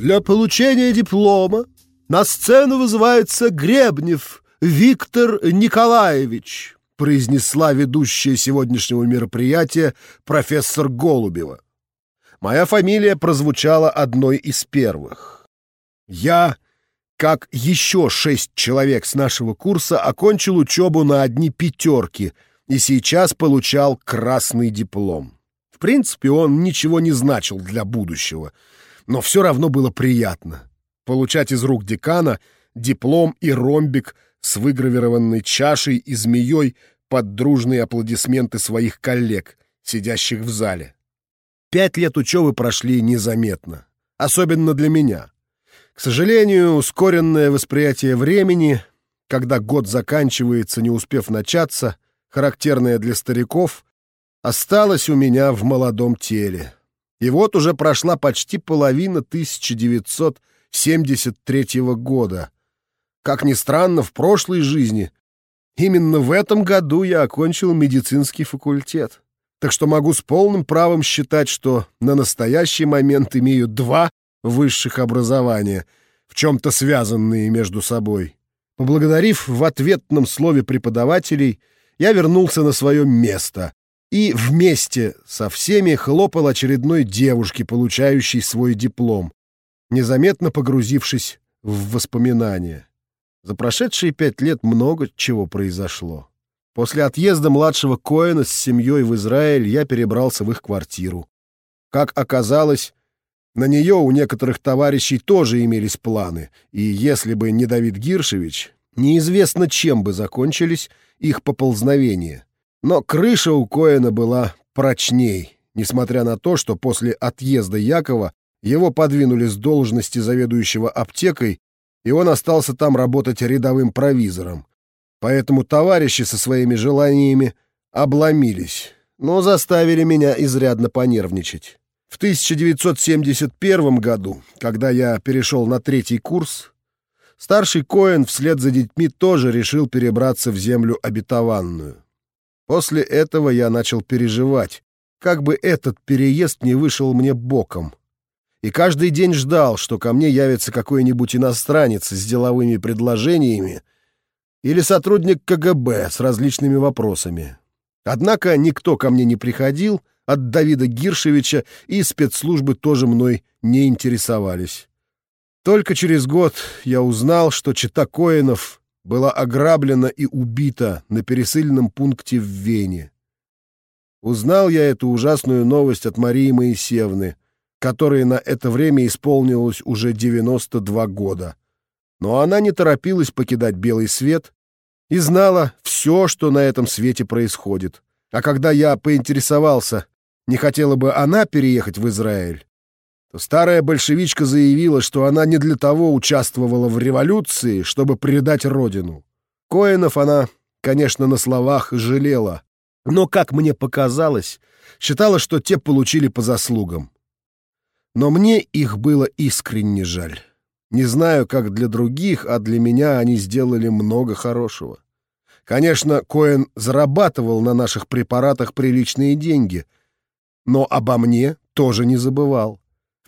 Для получения диплома на сцену вызывается Гребнев Виктор Николаевич, произнесла ведущая сегодняшнего мероприятия профессор Голубева. Моя фамилия прозвучала одной из первых. Я, как еще шесть человек с нашего курса, окончил учебу на одни пятерки и сейчас получал красный диплом. В принципе, он ничего не значил для будущего — но все равно было приятно получать из рук декана диплом и ромбик с выгравированной чашей и змеей под дружные аплодисменты своих коллег, сидящих в зале. Пять лет учебы прошли незаметно, особенно для меня. К сожалению, ускоренное восприятие времени, когда год заканчивается, не успев начаться, характерное для стариков, осталось у меня в молодом теле. И вот уже прошла почти половина 1973 года. Как ни странно, в прошлой жизни, именно в этом году я окончил медицинский факультет. Так что могу с полным правом считать, что на настоящий момент имею два высших образования, в чем-то связанные между собой. Поблагодарив в ответном слове преподавателей, я вернулся на свое место, и вместе со всеми хлопал очередной девушке, получающей свой диплом, незаметно погрузившись в воспоминания. За прошедшие пять лет много чего произошло. После отъезда младшего Коэна с семьей в Израиль я перебрался в их квартиру. Как оказалось, на нее у некоторых товарищей тоже имелись планы, и если бы не Давид Гиршевич, неизвестно, чем бы закончились их поползновения — но крыша у Коэна была прочней, несмотря на то, что после отъезда Якова его подвинули с должности заведующего аптекой, и он остался там работать рядовым провизором. Поэтому товарищи со своими желаниями обломились, но заставили меня изрядно понервничать. В 1971 году, когда я перешел на третий курс, старший Коэн вслед за детьми тоже решил перебраться в землю обетованную. После этого я начал переживать, как бы этот переезд не вышел мне боком. И каждый день ждал, что ко мне явится какой-нибудь иностранец с деловыми предложениями или сотрудник КГБ с различными вопросами. Однако никто ко мне не приходил, от Давида Гиршевича и спецслужбы тоже мной не интересовались. Только через год я узнал, что чита Коинов была ограблена и убита на пересыльном пункте в Вене. Узнал я эту ужасную новость от Марии Моисеевны, которой на это время исполнилось уже 92 года. Но она не торопилась покидать белый свет и знала все, что на этом свете происходит. А когда я поинтересовался, не хотела бы она переехать в Израиль, то старая большевичка заявила, что она не для того участвовала в революции, чтобы предать родину. Коинов она, конечно, на словах жалела, но, как мне показалось, считала, что те получили по заслугам. Но мне их было искренне жаль. Не знаю, как для других, а для меня они сделали много хорошего. Конечно, Коэн зарабатывал на наших препаратах приличные деньги, но обо мне тоже не забывал.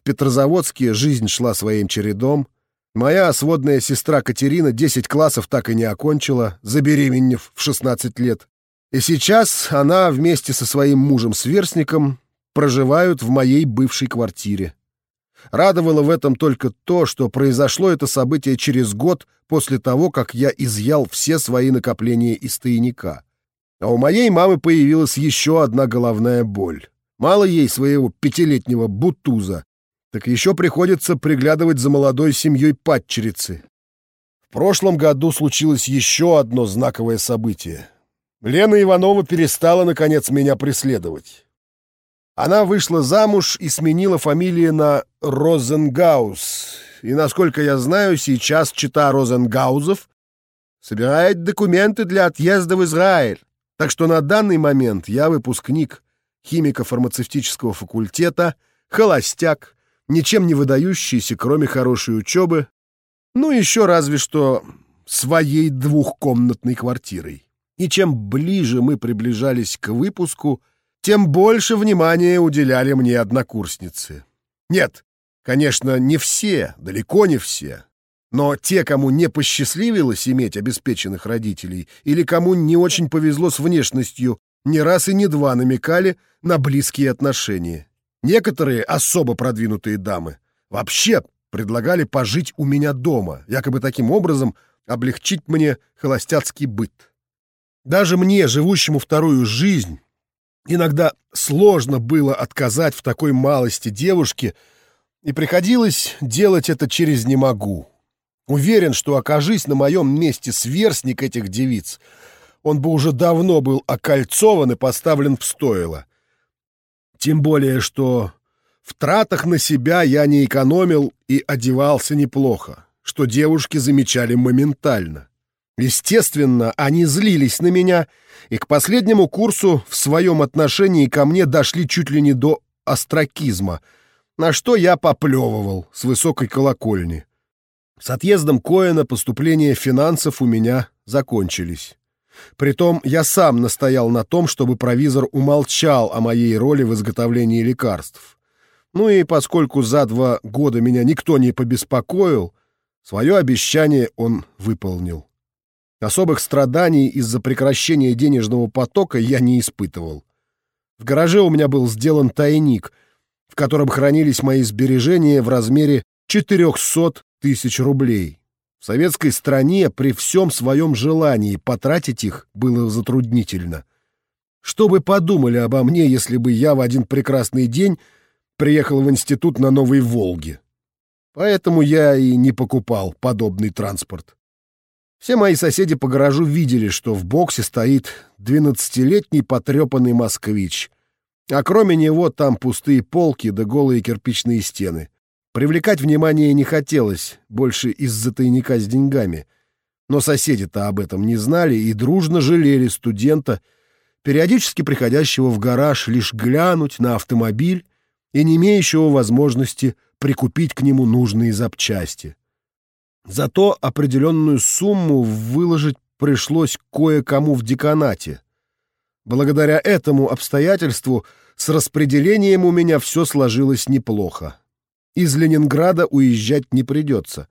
В Петрозаводске жизнь шла своим чередом. Моя сводная сестра Катерина 10 классов так и не окончила, забеременев в 16 лет. И сейчас она вместе со своим мужем-сверстником проживают в моей бывшей квартире. Радовало в этом только то, что произошло это событие через год после того, как я изъял все свои накопления из тайника. А у моей мамы появилась еще одна головная боль. Мало ей своего пятилетнего бутуза, так еще приходится приглядывать за молодой семьей падчерицы. В прошлом году случилось еще одно знаковое событие. Лена Иванова перестала, наконец, меня преследовать. Она вышла замуж и сменила фамилию на Розенгаус. И, насколько я знаю, сейчас чита Розенгаузов собирает документы для отъезда в Израиль. Так что на данный момент я выпускник химико-фармацевтического факультета, холостяк, ничем не выдающийся, кроме хорошей учебы, ну еще разве что своей двухкомнатной квартирой. И чем ближе мы приближались к выпуску, тем больше внимания уделяли мне однокурсницы. Нет, Конечно, не все, далеко не все. Но те, кому не посчастливилось иметь обеспеченных родителей, или кому не очень повезло с внешностью, не раз и не два намекали на близкие отношения. Некоторые особо продвинутые дамы вообще предлагали пожить у меня дома, якобы таким образом облегчить мне холостяцкий быт. Даже мне, живущему вторую жизнь, иногда сложно было отказать в такой малости девушке, и приходилось делать это через «не могу». Уверен, что окажись на моем месте сверстник этих девиц, он бы уже давно был окольцован и поставлен в стойло. Тем более, что в тратах на себя я не экономил и одевался неплохо, что девушки замечали моментально. Естественно, они злились на меня, и к последнему курсу в своем отношении ко мне дошли чуть ли не до остракизма, на что я поплевывал с высокой колокольни. С отъездом Коэна поступления финансов у меня закончились. Притом я сам настоял на том, чтобы провизор умолчал о моей роли в изготовлении лекарств. Ну и поскольку за два года меня никто не побеспокоил, свое обещание он выполнил. Особых страданий из-за прекращения денежного потока я не испытывал. В гараже у меня был сделан тайник, в котором хранились мои сбережения в размере 400 тысяч рублей. В советской стране при всем своем желании потратить их было затруднительно. Что бы подумали обо мне, если бы я в один прекрасный день приехал в институт на Новой Волге? Поэтому я и не покупал подобный транспорт. Все мои соседи по гаражу видели, что в боксе стоит двенадцатилетний потрепанный москвич, а кроме него там пустые полки да голые кирпичные стены. Привлекать внимание не хотелось, больше из-за тайника с деньгами. Но соседи-то об этом не знали и дружно жалели студента, периодически приходящего в гараж лишь глянуть на автомобиль и не имеющего возможности прикупить к нему нужные запчасти. Зато определенную сумму выложить пришлось кое-кому в деканате. Благодаря этому обстоятельству с распределением у меня все сложилось неплохо. Из Ленинграда уезжать не придется.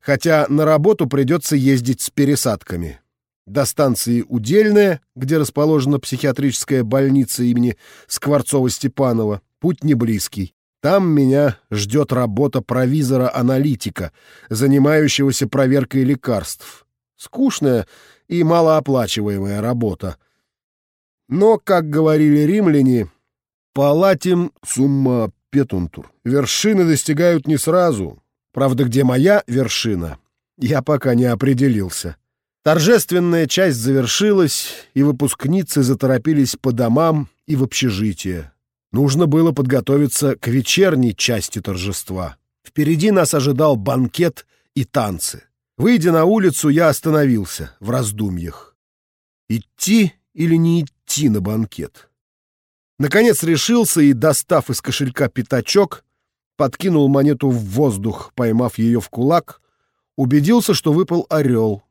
Хотя на работу придется ездить с пересадками. До станции Удельная, где расположена психиатрическая больница имени Скворцова-Степанова, путь не близкий. Там меня ждет работа провизора-аналитика, занимающегося проверкой лекарств. Скучная и малооплачиваемая работа. Но, как говорили римляне, «палатим сумма Петунтур. Вершины достигают не сразу. Правда, где моя вершина, я пока не определился. Торжественная часть завершилась, и выпускницы заторопились по домам и в общежитие. Нужно было подготовиться к вечерней части торжества. Впереди нас ожидал банкет и танцы. Выйдя на улицу, я остановился в раздумьях. Идти или не идти на банкет? Наконец решился и, достав из кошелька пятачок, подкинул монету в воздух, поймав ее в кулак, убедился, что выпал орел.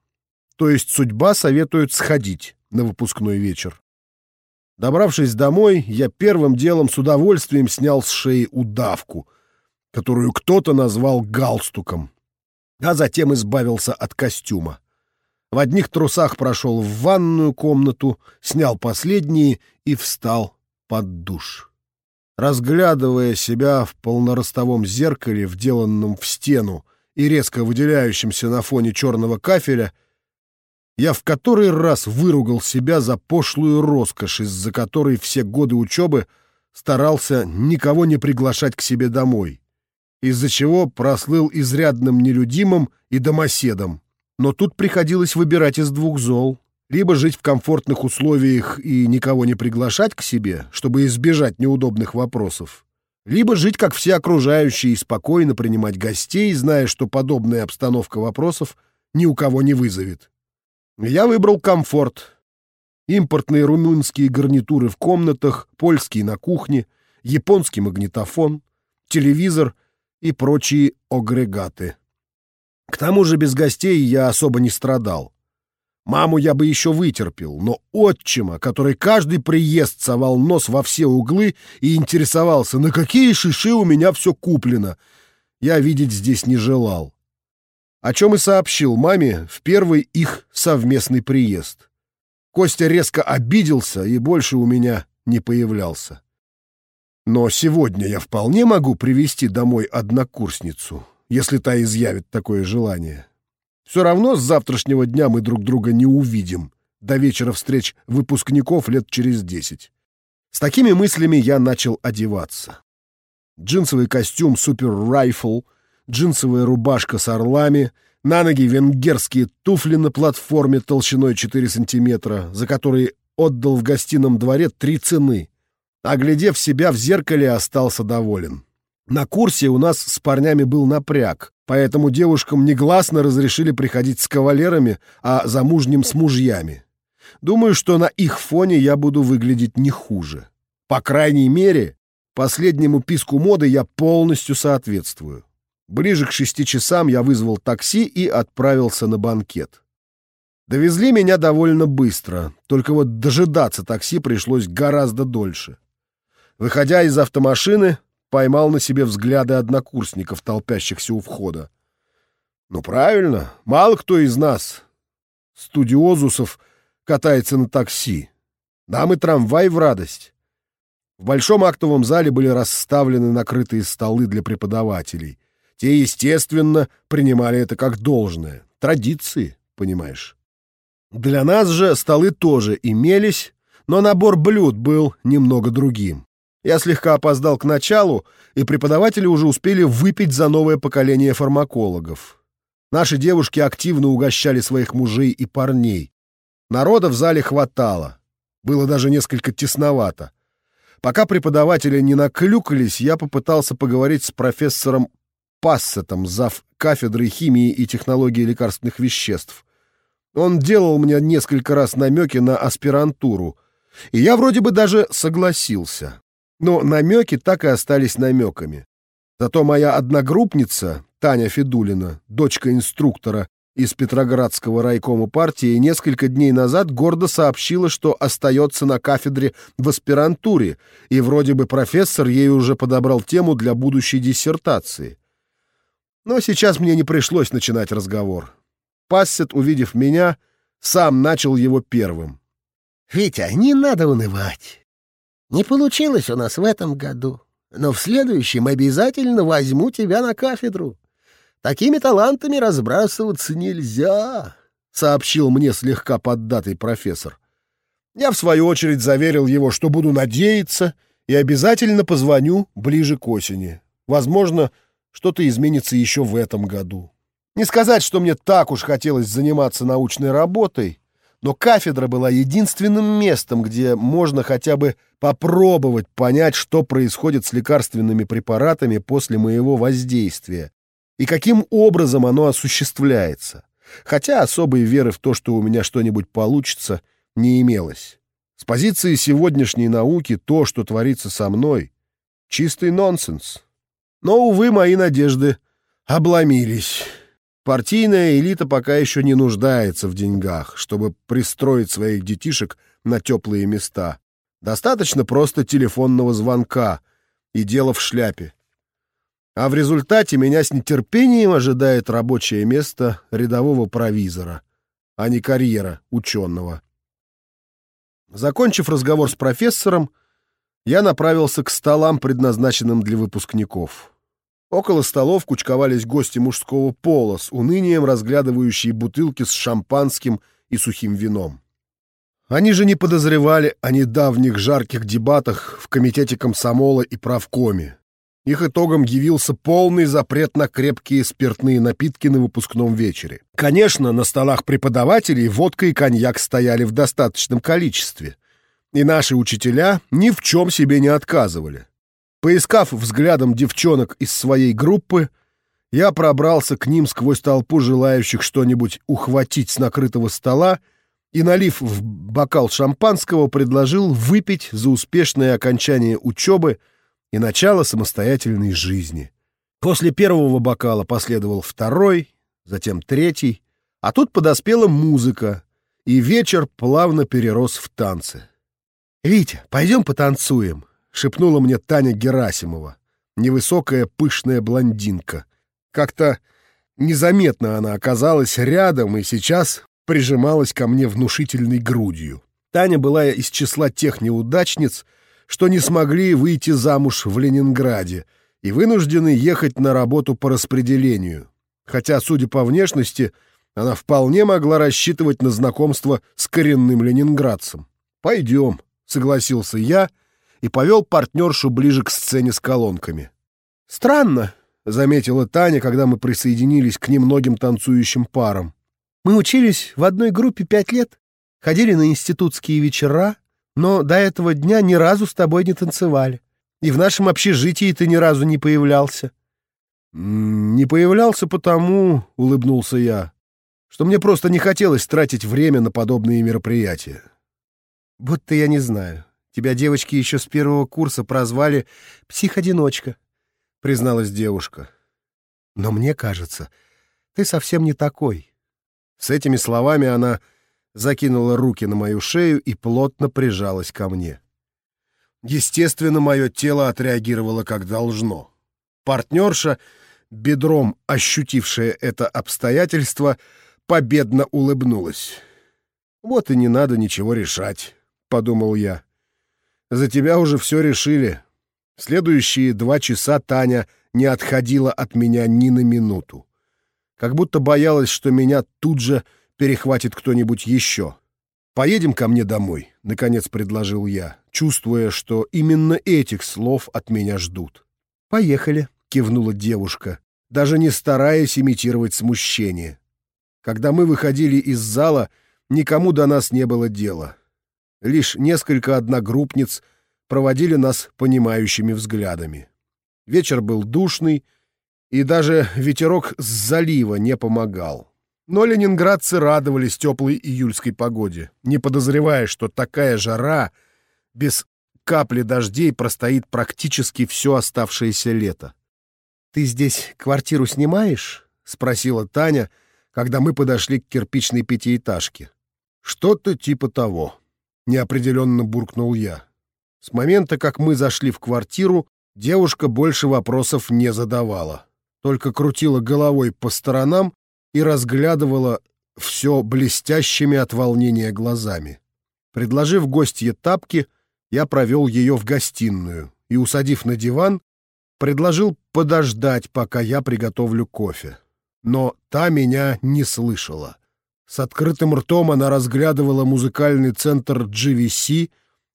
То есть судьба советует сходить на выпускной вечер. Добравшись домой, я первым делом с удовольствием снял с шеи удавку, которую кто-то назвал галстуком, а затем избавился от костюма. В одних трусах прошел в ванную комнату, снял последние и встал под душ. Разглядывая себя в полноростовом зеркале, вделанном в стену и резко выделяющемся на фоне черного кафеля, я в который раз выругал себя за пошлую роскошь, из-за которой все годы учебы старался никого не приглашать к себе домой, из-за чего прослыл изрядным нелюдимым и домоседом. Но тут приходилось выбирать из двух зол либо жить в комфортных условиях и никого не приглашать к себе, чтобы избежать неудобных вопросов, либо жить, как все окружающие, и спокойно принимать гостей, зная, что подобная обстановка вопросов ни у кого не вызовет. Я выбрал комфорт. Импортные румынские гарнитуры в комнатах, польские на кухне, японский магнитофон, телевизор и прочие агрегаты. К тому же без гостей я особо не страдал. Маму я бы еще вытерпел, но отчима, который каждый приезд совал нос во все углы и интересовался, на какие шиши у меня все куплено, я видеть здесь не желал. О чем и сообщил маме в первый их совместный приезд. Костя резко обиделся и больше у меня не появлялся. Но сегодня я вполне могу привести домой однокурсницу, если та изъявит такое желание. Все равно с завтрашнего дня мы друг друга не увидим. До вечера встреч выпускников лет через десять. С такими мыслями я начал одеваться. Джинсовый костюм «Супер Райфл», джинсовая рубашка с орлами, на ноги венгерские туфли на платформе толщиной 4 сантиметра, за которые отдал в гостином дворе три цены. Оглядев себя в зеркале, остался доволен. На курсе у нас с парнями был напряг, поэтому девушкам негласно разрешили приходить с кавалерами, а замужним с мужьями. Думаю, что на их фоне я буду выглядеть не хуже. По крайней мере, последнему писку моды я полностью соответствую. Ближе к шести часам я вызвал такси и отправился на банкет. Довезли меня довольно быстро, только вот дожидаться такси пришлось гораздо дольше. Выходя из автомашины, поймал на себе взгляды однокурсников, толпящихся у входа. Ну правильно, мало кто из нас, студиозусов, катается на такси. Нам и трамвай в радость. В большом актовом зале были расставлены накрытые столы для преподавателей. Те, естественно, принимали это как должное. Традиции, понимаешь. Для нас же столы тоже имелись, но набор блюд был немного другим. Я слегка опоздал к началу, и преподаватели уже успели выпить за новое поколение фармакологов. Наши девушки активно угощали своих мужей и парней. Народа в зале хватало. Было даже несколько тесновато. Пока преподаватели не наклюкались, я попытался поговорить с профессором Пассетом, зав. кафедры химии и технологии лекарственных веществ. Он делал мне несколько раз намеки на аспирантуру, и я вроде бы даже согласился. Но намеки так и остались намеками. Зато моя одногруппница, Таня Федулина, дочка инструктора из Петроградского райкома партии, несколько дней назад гордо сообщила, что остается на кафедре в аспирантуре, и вроде бы профессор ей уже подобрал тему для будущей диссертации. Но сейчас мне не пришлось начинать разговор. Пассет, увидев меня, сам начал его первым. «Витя, не надо унывать. Не получилось у нас в этом году, но в следующем обязательно возьму тебя на кафедру. Такими талантами разбрасываться нельзя», — сообщил мне слегка поддатый профессор. Я, в свою очередь, заверил его, что буду надеяться и обязательно позвоню ближе к осени. Возможно, что-то изменится еще в этом году. Не сказать, что мне так уж хотелось заниматься научной работой, но кафедра была единственным местом, где можно хотя бы попробовать понять, что происходит с лекарственными препаратами после моего воздействия и каким образом оно осуществляется. Хотя особой веры в то, что у меня что-нибудь получится, не имелось. С позиции сегодняшней науки то, что творится со мной, чистый нонсенс. Но, увы, мои надежды обломились. Партийная элита пока еще не нуждается в деньгах, чтобы пристроить своих детишек на теплые места. Достаточно просто телефонного звонка и дело в шляпе. А в результате меня с нетерпением ожидает рабочее место рядового провизора, а не карьера ученого. Закончив разговор с профессором, я направился к столам, предназначенным для выпускников. Около столов кучковались гости мужского пола с унынием разглядывающие бутылки с шампанским и сухим вином. Они же не подозревали о недавних жарких дебатах в Комитете комсомола и правкоме. Их итогом явился полный запрет на крепкие спиртные напитки на выпускном вечере. Конечно, на столах преподавателей водка и коньяк стояли в достаточном количестве — и наши учителя ни в чем себе не отказывали. Поискав взглядом девчонок из своей группы, я пробрался к ним сквозь толпу желающих что-нибудь ухватить с накрытого стола и, налив в бокал шампанского, предложил выпить за успешное окончание учебы и начало самостоятельной жизни. После первого бокала последовал второй, затем третий, а тут подоспела музыка, и вечер плавно перерос в танцы. «Витя, пойдем потанцуем», — шепнула мне Таня Герасимова. невысокая пышная блондинка. Как-то незаметно она оказалась рядом и сейчас прижималась ко мне внушительной грудью. Таня была из числа тех неудачниц, что не смогли выйти замуж в Ленинграде и вынуждены ехать на работу по распределению. Хотя, судя по внешности, она вполне могла рассчитывать на знакомство с коренным ленинградцем. «Пойдем», — согласился я и повел партнершу ближе к сцене с колонками. «Странно», — заметила Таня, когда мы присоединились к немногим танцующим парам. «Мы учились в одной группе пять лет, ходили на институтские вечера, но до этого дня ни разу с тобой не танцевали. И в нашем общежитии ты ни разу не появлялся». «Не появлялся потому», — улыбнулся я, что мне просто не хотелось тратить время на подобные мероприятия. «Будто я не знаю. Тебя девочки еще с первого курса прозвали «психодиночка», — призналась девушка. «Но мне кажется, ты совсем не такой». С этими словами она закинула руки на мою шею и плотно прижалась ко мне. Естественно, мое тело отреагировало как должно. Партнерша, бедром ощутившая это обстоятельство, — победно улыбнулась. «Вот и не надо ничего решать», — подумал я. «За тебя уже все решили. Следующие два часа Таня не отходила от меня ни на минуту. Как будто боялась, что меня тут же перехватит кто-нибудь еще. «Поедем ко мне домой», — наконец предложил я, чувствуя, что именно этих слов от меня ждут. «Поехали», — кивнула девушка, даже не стараясь имитировать смущение. Когда мы выходили из зала, никому до нас не было дела. Лишь несколько одногруппниц проводили нас понимающими взглядами. Вечер был душный, и даже ветерок с залива не помогал. Но ленинградцы радовались теплой июльской погоде, не подозревая, что такая жара без капли дождей простоит практически все оставшееся лето. «Ты здесь квартиру снимаешь?» — спросила Таня, — когда мы подошли к кирпичной пятиэтажке. «Что-то типа того», — неопределенно буркнул я. С момента, как мы зашли в квартиру, девушка больше вопросов не задавала, только крутила головой по сторонам и разглядывала все блестящими от волнения глазами. Предложив гостье тапки, я провел ее в гостиную и, усадив на диван, предложил подождать, пока я приготовлю кофе но та меня не слышала. С открытым ртом она разглядывала музыкальный центр GVC,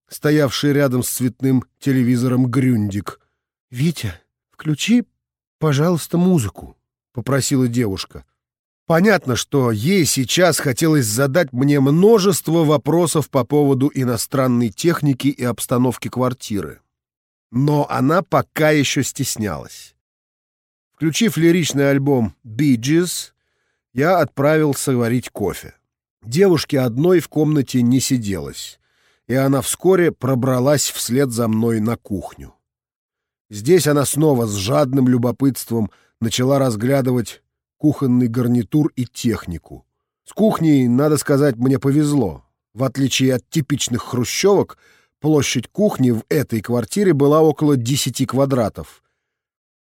стоявший рядом с цветным телевизором «Грюндик». «Витя, включи, пожалуйста, музыку», — попросила девушка. Понятно, что ей сейчас хотелось задать мне множество вопросов по поводу иностранной техники и обстановки квартиры. Но она пока еще стеснялась. Включив лиричный альбом «Bee Gees», я отправился варить кофе. Девушке одной в комнате не сиделось, и она вскоре пробралась вслед за мной на кухню. Здесь она снова с жадным любопытством начала разглядывать кухонный гарнитур и технику. С кухней, надо сказать, мне повезло. В отличие от типичных хрущевок, площадь кухни в этой квартире была около 10 квадратов,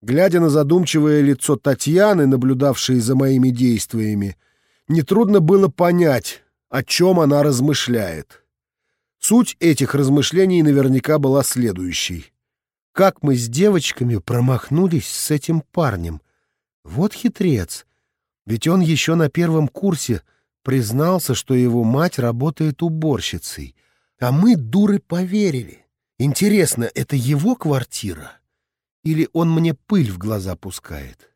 Глядя на задумчивое лицо Татьяны, наблюдавшей за моими действиями, нетрудно было понять, о чем она размышляет. Суть этих размышлений наверняка была следующей. Как мы с девочками промахнулись с этим парнем? Вот хитрец. Ведь он еще на первом курсе признался, что его мать работает уборщицей. А мы, дуры, поверили. Интересно, это его квартира? Или он мне пыль в глаза пускает?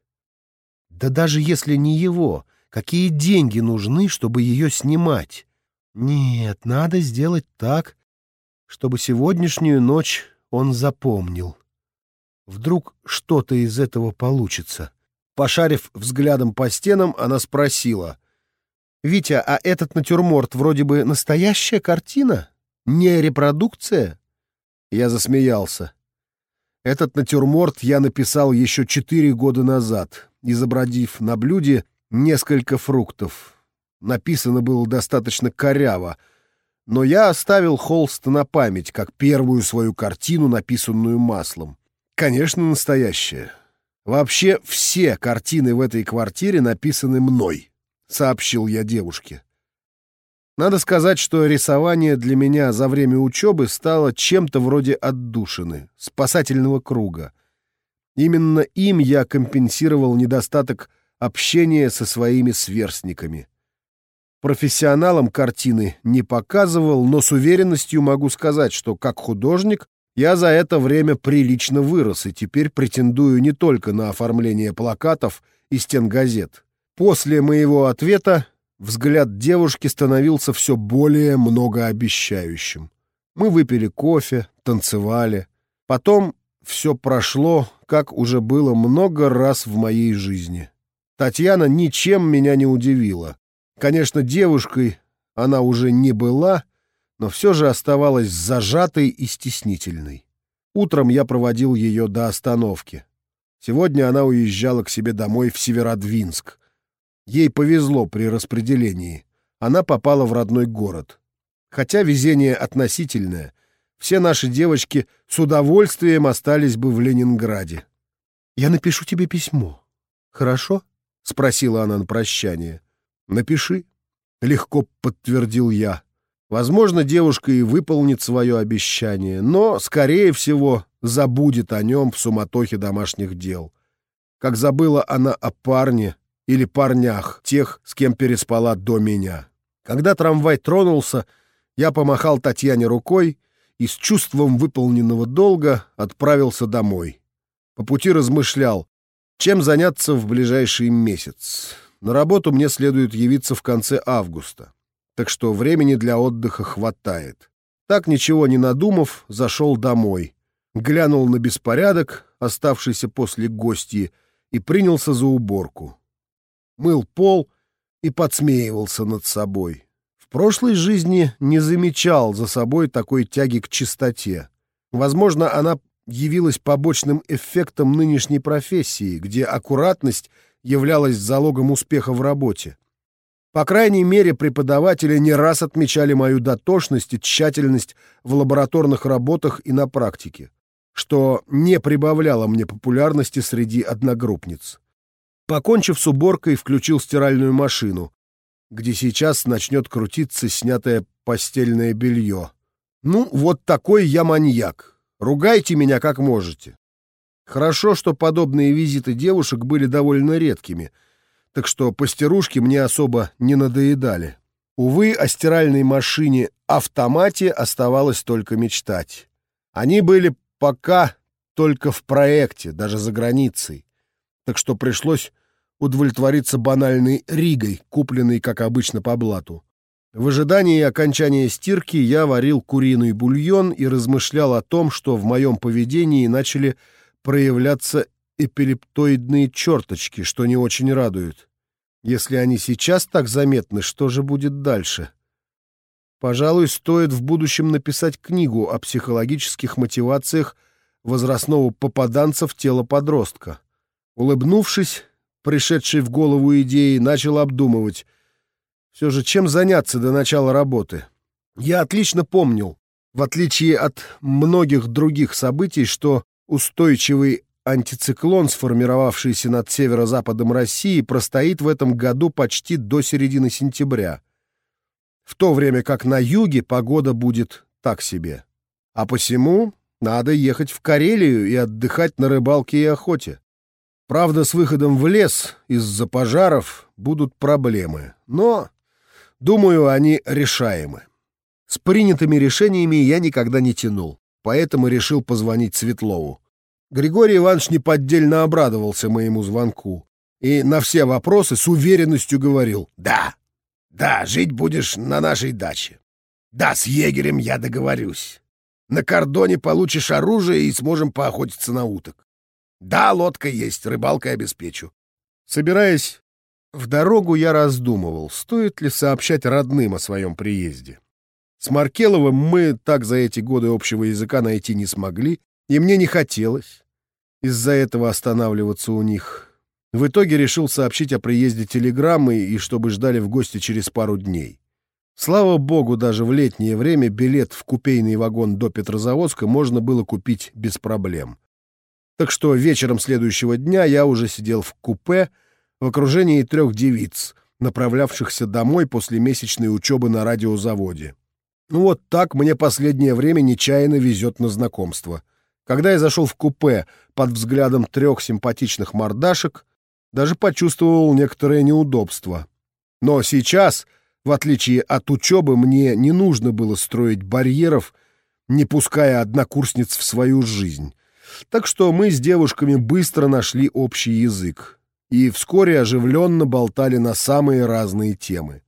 Да даже если не его, какие деньги нужны, чтобы ее снимать? Нет, надо сделать так, чтобы сегодняшнюю ночь он запомнил. Вдруг что-то из этого получится. Пошарив взглядом по стенам, она спросила. «Витя, а этот натюрморт вроде бы настоящая картина? Не репродукция?» Я засмеялся. Этот натюрморт я написал еще четыре года назад, изобразив на блюде несколько фруктов. Написано было достаточно коряво, но я оставил холст на память, как первую свою картину, написанную маслом. Конечно, настоящая. Вообще все картины в этой квартире написаны мной, сообщил я девушке. Надо сказать, что рисование для меня за время учебы стало чем-то вроде отдушины, спасательного круга. Именно им я компенсировал недостаток общения со своими сверстниками. Профессионалам картины не показывал, но с уверенностью могу сказать, что как художник я за это время прилично вырос и теперь претендую не только на оформление плакатов и стен газет. После моего ответа взгляд девушки становился все более многообещающим. Мы выпили кофе, танцевали. Потом все прошло, как уже было много раз в моей жизни. Татьяна ничем меня не удивила. Конечно, девушкой она уже не была, но все же оставалась зажатой и стеснительной. Утром я проводил ее до остановки. Сегодня она уезжала к себе домой в Северодвинск. Ей повезло при распределении. Она попала в родной город. Хотя везение относительное, все наши девочки с удовольствием остались бы в Ленинграде. «Я напишу тебе письмо. Хорошо?» — спросила она на прощание. «Напиши», — легко подтвердил я. Возможно, девушка и выполнит свое обещание, но, скорее всего, забудет о нем в суматохе домашних дел. Как забыла она о парне или парнях, тех, с кем переспала до меня. Когда трамвай тронулся, я помахал Татьяне рукой и с чувством выполненного долга отправился домой. По пути размышлял, чем заняться в ближайший месяц. На работу мне следует явиться в конце августа так что времени для отдыха хватает. Так, ничего не надумав, зашел домой, глянул на беспорядок, оставшийся после гостьи, и принялся за уборку. Мыл пол и подсмеивался над собой. В прошлой жизни не замечал за собой такой тяги к чистоте. Возможно, она явилась побочным эффектом нынешней профессии, где аккуратность являлась залогом успеха в работе. По крайней мере, преподаватели не раз отмечали мою дотошность и тщательность в лабораторных работах и на практике, что не прибавляло мне популярности среди одногруппниц. Покончив с уборкой, включил стиральную машину, где сейчас начнет крутиться снятое постельное белье. Ну, вот такой я маньяк. Ругайте меня как можете. Хорошо, что подобные визиты девушек были довольно редкими — так что постирушки мне особо не надоедали. Увы, о стиральной машине-автомате оставалось только мечтать. Они были пока только в проекте, даже за границей. Так что пришлось удовлетвориться банальной Ригой, купленной, как обычно, по блату. В ожидании окончания стирки я варил куриный бульон и размышлял о том, что в моем поведении начали проявляться эпилептоидные черточки, что не очень радует. Если они сейчас так заметны, что же будет дальше? Пожалуй, стоит в будущем написать книгу о психологических мотивациях возрастного попаданца в тело подростка. Улыбнувшись, пришедший в голову идеи, начал обдумывать. Все же, чем заняться до начала работы? Я отлично помнил, в отличие от многих других событий, что устойчивый антициклон, сформировавшийся над северо-западом России, простоит в этом году почти до середины сентября, в то время как на юге погода будет так себе. А посему надо ехать в Карелию и отдыхать на рыбалке и охоте. Правда, с выходом в лес из-за пожаров будут проблемы, но, думаю, они решаемы. С принятыми решениями я никогда не тянул, поэтому решил позвонить Светлову. Григорий Иванович неподдельно обрадовался моему звонку и на все вопросы с уверенностью говорил «Да, да, жить будешь на нашей даче. Да, с егерем я договорюсь. На кордоне получишь оружие и сможем поохотиться на уток. Да, лодка есть, рыбалкой обеспечу». Собираясь в дорогу, я раздумывал, стоит ли сообщать родным о своем приезде. С Маркеловым мы так за эти годы общего языка найти не смогли, и мне не хотелось из-за этого останавливаться у них. В итоге решил сообщить о приезде телеграммы и чтобы ждали в гости через пару дней. Слава богу, даже в летнее время билет в купейный вагон до Петрозаводска можно было купить без проблем. Так что вечером следующего дня я уже сидел в купе в окружении трех девиц, направлявшихся домой после месячной учебы на радиозаводе. Ну вот так мне последнее время нечаянно везет на знакомство. Когда я зашел в купе под взглядом трех симпатичных мордашек, даже почувствовал некоторое неудобство. Но сейчас, в отличие от учебы, мне не нужно было строить барьеров, не пуская однокурсниц в свою жизнь. Так что мы с девушками быстро нашли общий язык и вскоре оживленно болтали на самые разные темы.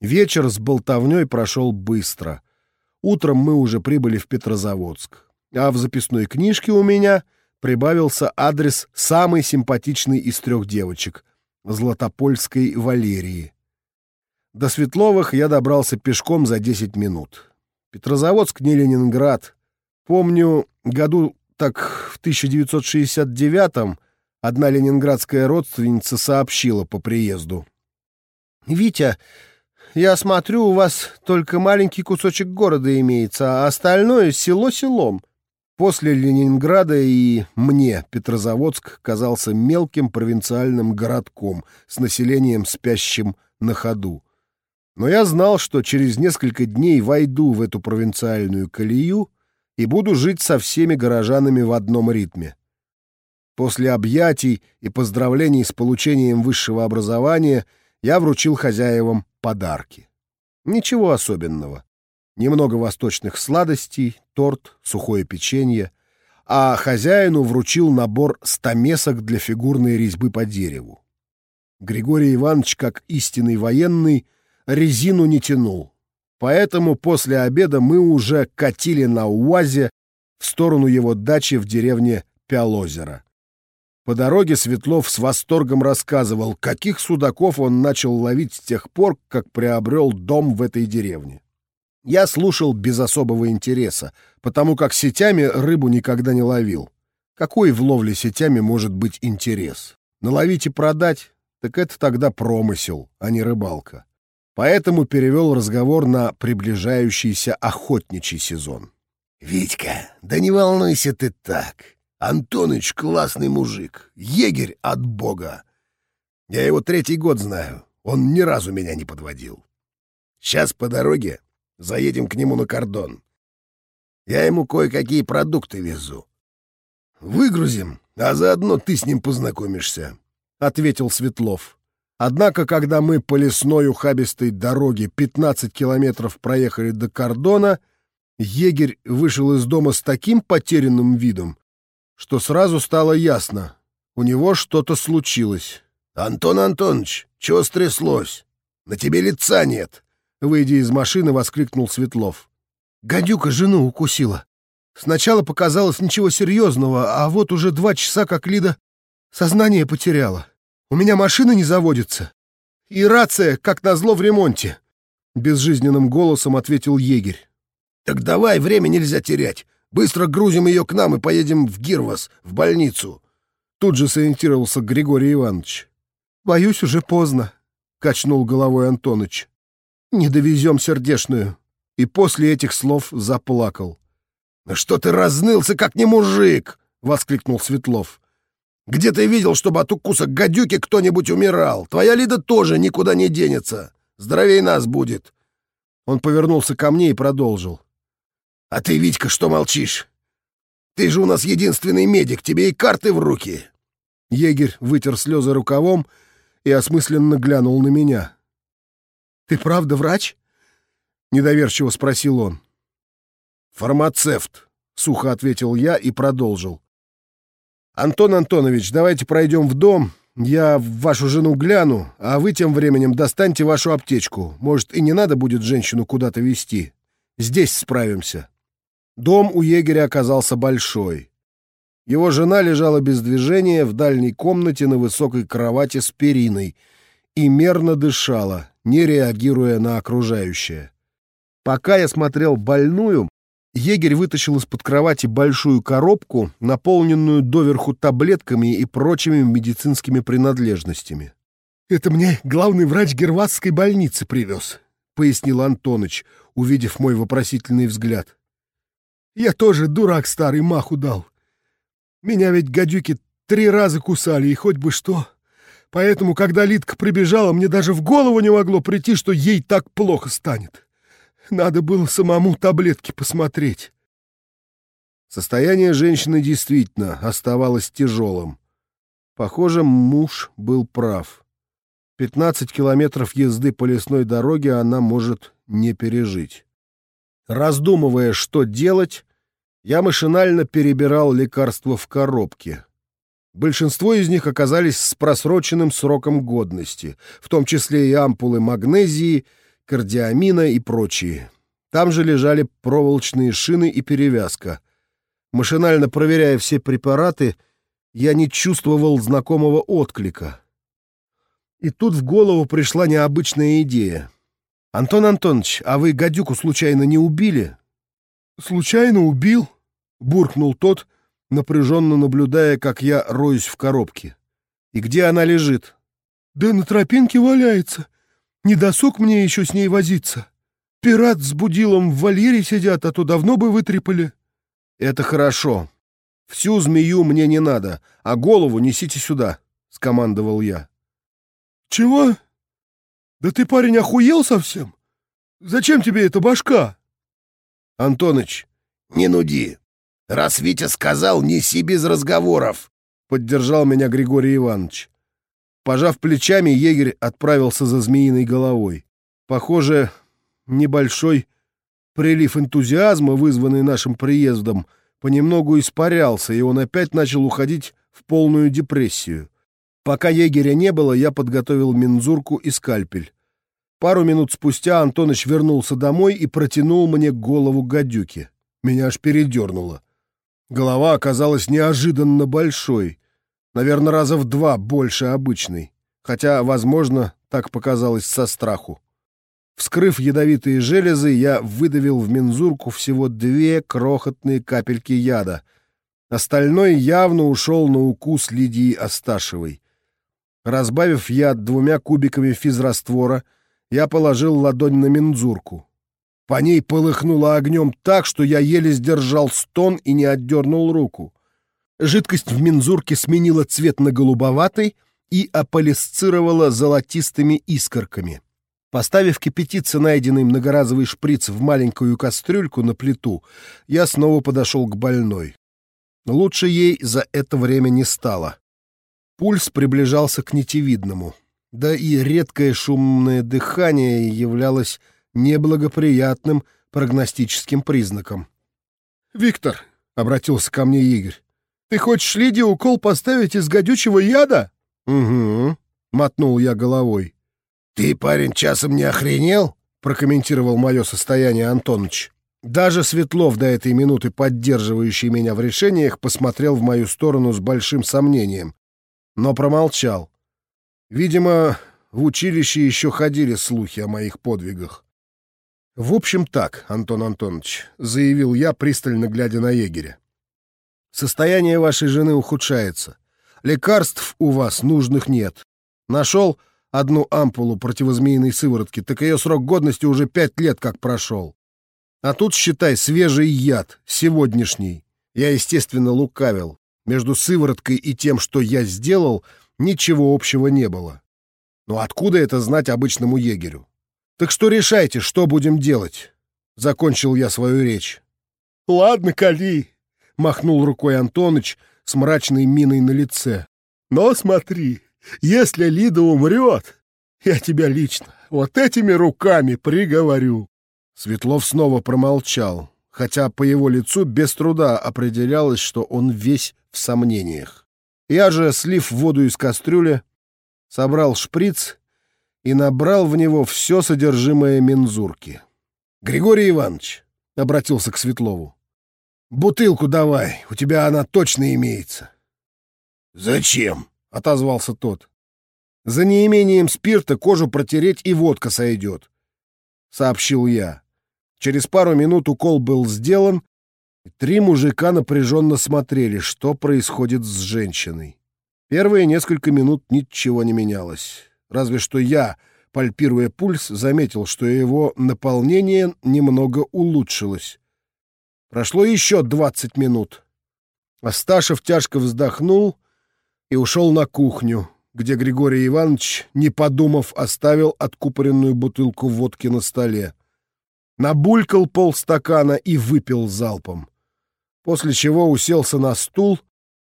Вечер с болтовней прошел быстро. Утром мы уже прибыли в Петрозаводск, а в записной книжке у меня прибавился адрес самой симпатичной из трех девочек — Златопольской Валерии. До Светловых я добрался пешком за 10 минут. Петрозаводск не Ленинград. Помню, году так в 1969-м одна ленинградская родственница сообщила по приезду. «Витя, я смотрю, у вас только маленький кусочек города имеется, а остальное — село селом». После Ленинграда и мне Петрозаводск казался мелким провинциальным городком с населением, спящим на ходу. Но я знал, что через несколько дней войду в эту провинциальную колею и буду жить со всеми горожанами в одном ритме. После объятий и поздравлений с получением высшего образования я вручил хозяевам подарки. Ничего особенного. Немного восточных сладостей, торт, сухое печенье, а хозяину вручил набор стамесок для фигурной резьбы по дереву. Григорий Иванович, как истинный военный, резину не тянул. Поэтому после обеда мы уже катили на УАЗе в сторону его дачи в деревне Пялозеро. По дороге Светлов с восторгом рассказывал, каких судаков он начал ловить с тех пор, как приобрел дом в этой деревне. Я слушал без особого интереса, потому как сетями рыбу никогда не ловил. Какой в ловле сетями может быть интерес? Наловить и продать? Так это тогда промысел, а не рыбалка поэтому перевел разговор на приближающийся охотничий сезон. «Витька, да не волнуйся ты так. Антоныч классный мужик, егерь от бога. Я его третий год знаю, он ни разу меня не подводил. Сейчас по дороге заедем к нему на кордон. Я ему кое-какие продукты везу. Выгрузим, а заодно ты с ним познакомишься», — ответил Светлов. Однако, когда мы по лесной ухабистой дороге 15 километров проехали до кордона, егерь вышел из дома с таким потерянным видом, что сразу стало ясно — у него что-то случилось. «Антон Антонович, чего стряслось? На тебе лица нет!» Выйдя из машины, воскликнул Светлов. «Гадюка жену укусила. Сначала показалось ничего серьезного, а вот уже два часа как Лида сознание потеряла. У меня машина не заводится. И рация, как назло, в ремонте. Безжизненным голосом ответил егерь. Так давай, время нельзя терять. Быстро грузим ее к нам и поедем в Гирвас, в больницу. Тут же сориентировался Григорий Иванович. Боюсь, уже поздно, качнул головой Антоныч. Не довезем сердешную. И после этих слов заплакал. «Ну что ты разнылся, как не мужик!» — воскликнул Светлов. Где ты видел, чтобы от укуса гадюки кто-нибудь умирал? Твоя Лида тоже никуда не денется. Здоровей нас будет. Он повернулся ко мне и продолжил. А ты, Витька, что молчишь? Ты же у нас единственный медик, тебе и карты в руки. Егерь вытер слезы рукавом и осмысленно глянул на меня. «Ты правда врач?» — недоверчиво спросил он. «Фармацевт», — сухо ответил я и продолжил. «Антон Антонович, давайте пройдем в дом, я вашу жену гляну, а вы тем временем достаньте вашу аптечку. Может, и не надо будет женщину куда-то везти. Здесь справимся». Дом у егеря оказался большой. Его жена лежала без движения в дальней комнате на высокой кровати с периной и мерно дышала, не реагируя на окружающее. Пока я смотрел больную, егерь вытащил из-под кровати большую коробку, наполненную доверху таблетками и прочими медицинскими принадлежностями. «Это мне главный врач Герватской больницы привез», — пояснил Антоныч, увидев мой вопросительный взгляд. «Я тоже дурак старый маху дал. Меня ведь гадюки три раза кусали, и хоть бы что. Поэтому, когда Литка прибежала, мне даже в голову не могло прийти, что ей так плохо станет. Надо было самому таблетки посмотреть. Состояние женщины действительно оставалось тяжелым. Похоже, муж был прав. 15 километров езды по лесной дороге она может не пережить. Раздумывая, что делать, я машинально перебирал лекарства в коробке. Большинство из них оказались с просроченным сроком годности, в том числе и ампулы магнезии, кардиамина и прочие. Там же лежали проволочные шины и перевязка. Машинально проверяя все препараты, я не чувствовал знакомого отклика. И тут в голову пришла необычная идея. «Антон Антонович, а вы гадюку случайно не убили?» «Случайно убил?» — буркнул тот, напряженно наблюдая, как я роюсь в коробке. «И где она лежит?» «Да на тропинке валяется. Не досуг мне еще с ней возиться. Пират с будилом в вольере сидят, а то давно бы вытрепали». «Это хорошо. Всю змею мне не надо, а голову несите сюда», — скомандовал я. «Чего? Да ты, парень, охуел совсем? Зачем тебе эта башка?» «Антоныч, не нуди. Раз Витя сказал, неси без разговоров», — поддержал меня Григорий Иванович. Пожав плечами, егерь отправился за змеиной головой. Похоже, небольшой прилив энтузиазма, вызванный нашим приездом, понемногу испарялся, и он опять начал уходить в полную депрессию. Пока егеря не было, я подготовил мензурку и скальпель. Пару минут спустя Антоныч вернулся домой и протянул мне голову гадюки. Меня аж передернуло. Голова оказалась неожиданно большой, наверное, раза в два больше обычной, хотя, возможно, так показалось со страху. Вскрыв ядовитые железы, я выдавил в мензурку всего две крохотные капельки яда. Остальной явно ушел на укус Лидии Асташевой. Разбавив яд двумя кубиками физраствора, я положил ладонь на мензурку. По ней полыхнуло огнем так, что я еле сдержал стон и не отдернул руку. Жидкость в мензурке сменила цвет на голубоватый и аполисцировала золотистыми искорками. Поставив кипятиться найденный многоразовый шприц в маленькую кастрюльку на плиту, я снова подошел к больной. Лучше ей за это время не стало. Пульс приближался к нитевидному, да и редкое шумное дыхание являлось неблагоприятным прогностическим признаком. «Виктор», — обратился ко мне Игорь, — «ты хочешь Лиде укол поставить из гадючего яда?» «Угу», — мотнул я головой. «Ты, парень, часом не охренел?» — прокомментировал мое состояние Антоныч. Даже Светлов, до этой минуты поддерживающий меня в решениях, посмотрел в мою сторону с большим сомнением, но промолчал. Видимо, в училище еще ходили слухи о моих подвигах. «В общем так, Антон Антонович», — заявил я, пристально глядя на егеря. «Состояние вашей жены ухудшается. Лекарств у вас нужных нет. Нашел одну ампулу противозмеиной сыворотки, так ее срок годности уже пять лет как прошел. А тут, считай, свежий яд, сегодняшний. Я, естественно, лукавил. Между сывороткой и тем, что я сделал, ничего общего не было. Но откуда это знать обычному егерю? Так что решайте, что будем делать. Закончил я свою речь. Ладно, Кали, махнул рукой Антоныч с мрачной миной на лице. Но смотри, если Лида умрет, я тебя лично вот этими руками приговорю. Светлов снова промолчал, хотя по его лицу без труда определялось, что он весь в сомнениях. Я же, слив воду из кастрюли, собрал шприц и набрал в него все содержимое мензурки. «Григорий Иванович», — обратился к Светлову, — «бутылку давай, у тебя она точно имеется». «Зачем?» — отозвался тот. «За неимением спирта кожу протереть и водка сойдет», — сообщил я. Через пару минут укол был сделан, и три мужика напряженно смотрели, что происходит с женщиной. Первые несколько минут ничего не менялось. Разве что я, пальпируя пульс, заметил, что его наполнение немного улучшилось. Прошло еще двадцать минут. Асташев тяжко вздохнул и ушел на кухню, где Григорий Иванович, не подумав, оставил откупоренную бутылку водки на столе. Набулькал полстакана и выпил залпом. После чего уселся на стул,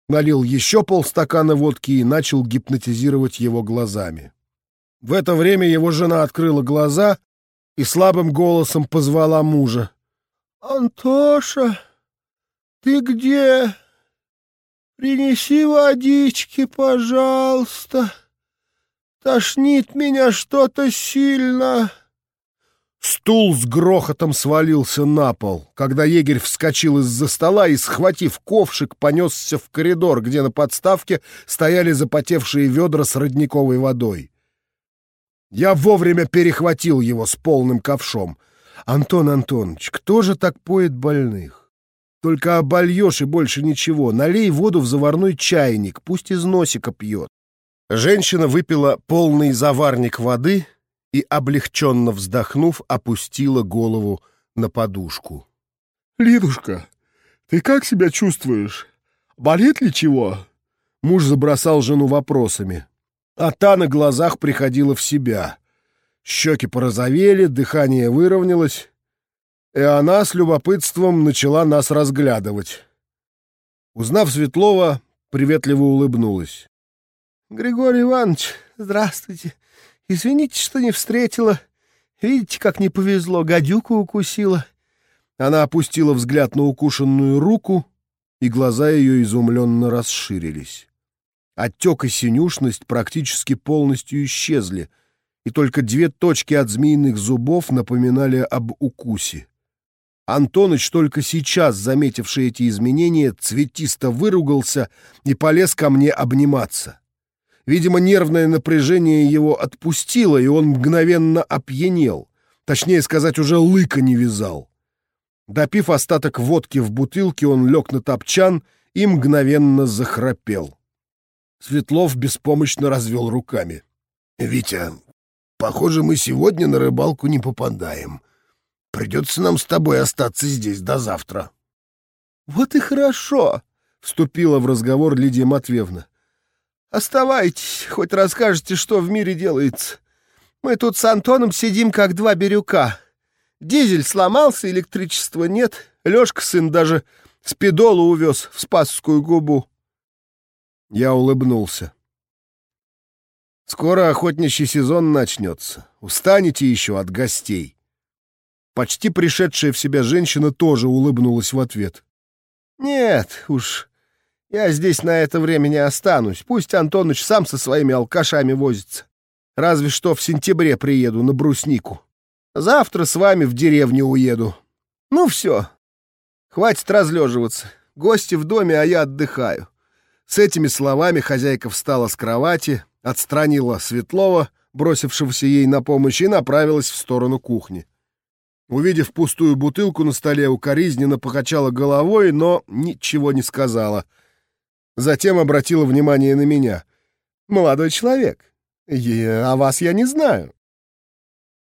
налил еще полстакана водки и начал гипнотизировать его глазами. В это время его жена открыла глаза и слабым голосом позвала мужа. «Антоша, ты где? Принеси водички, пожалуйста. Тошнит меня что-то сильно». Стул с грохотом свалился на пол, когда егерь вскочил из-за стола и, схватив ковшик, понесся в коридор, где на подставке стояли запотевшие ведра с родниковой водой. Я вовремя перехватил его с полным ковшом. «Антон Антонович, кто же так поет больных? Только обольешь и больше ничего. Налей воду в заварной чайник, пусть из носика пьет». Женщина выпила полный заварник воды и, облегченно вздохнув, опустила голову на подушку. «Лидушка, ты как себя чувствуешь? Болит ли чего?» Муж забросал жену вопросами. А та на глазах приходила в себя. Щеки порозовели, дыхание выровнялось, и она с любопытством начала нас разглядывать. Узнав Светлова, приветливо улыбнулась. — Григорий Иванович, здравствуйте. Извините, что не встретила. Видите, как не повезло, гадюку укусила. Она опустила взгляд на укушенную руку, и глаза ее изумленно расширились. Отек и синюшность практически полностью исчезли, и только две точки от змеиных зубов напоминали об укусе. Антоныч, только сейчас заметивший эти изменения, цветисто выругался и полез ко мне обниматься. Видимо, нервное напряжение его отпустило, и он мгновенно опьянел. Точнее сказать, уже лыка не вязал. Допив остаток водки в бутылке, он лег на топчан и мгновенно захрапел. Светлов беспомощно развел руками. — Витя, похоже, мы сегодня на рыбалку не попадаем. Придется нам с тобой остаться здесь до завтра. — Вот и хорошо, — вступила в разговор Лидия Матвеевна. — Оставайтесь, хоть расскажете, что в мире делается. Мы тут с Антоном сидим, как два бирюка. Дизель сломался, электричества нет. Лёшка, сын, даже спидолу увез в Спасскую губу. Я улыбнулся. Скоро охотничий сезон начнется. Устанете еще от гостей. Почти пришедшая в себя женщина тоже улыбнулась в ответ. «Нет уж, я здесь на это время не останусь. Пусть Антоныч сам со своими алкашами возится. Разве что в сентябре приеду на бруснику. Завтра с вами в деревню уеду. Ну все, хватит разлеживаться. Гости в доме, а я отдыхаю. С этими словами хозяйка встала с кровати, отстранила Светлова, бросившегося ей на помощь, и направилась в сторону кухни. Увидев пустую бутылку на столе, укоризненно покачала головой, но ничего не сказала. Затем обратила внимание на меня. «Молодой человек, о вас я не знаю».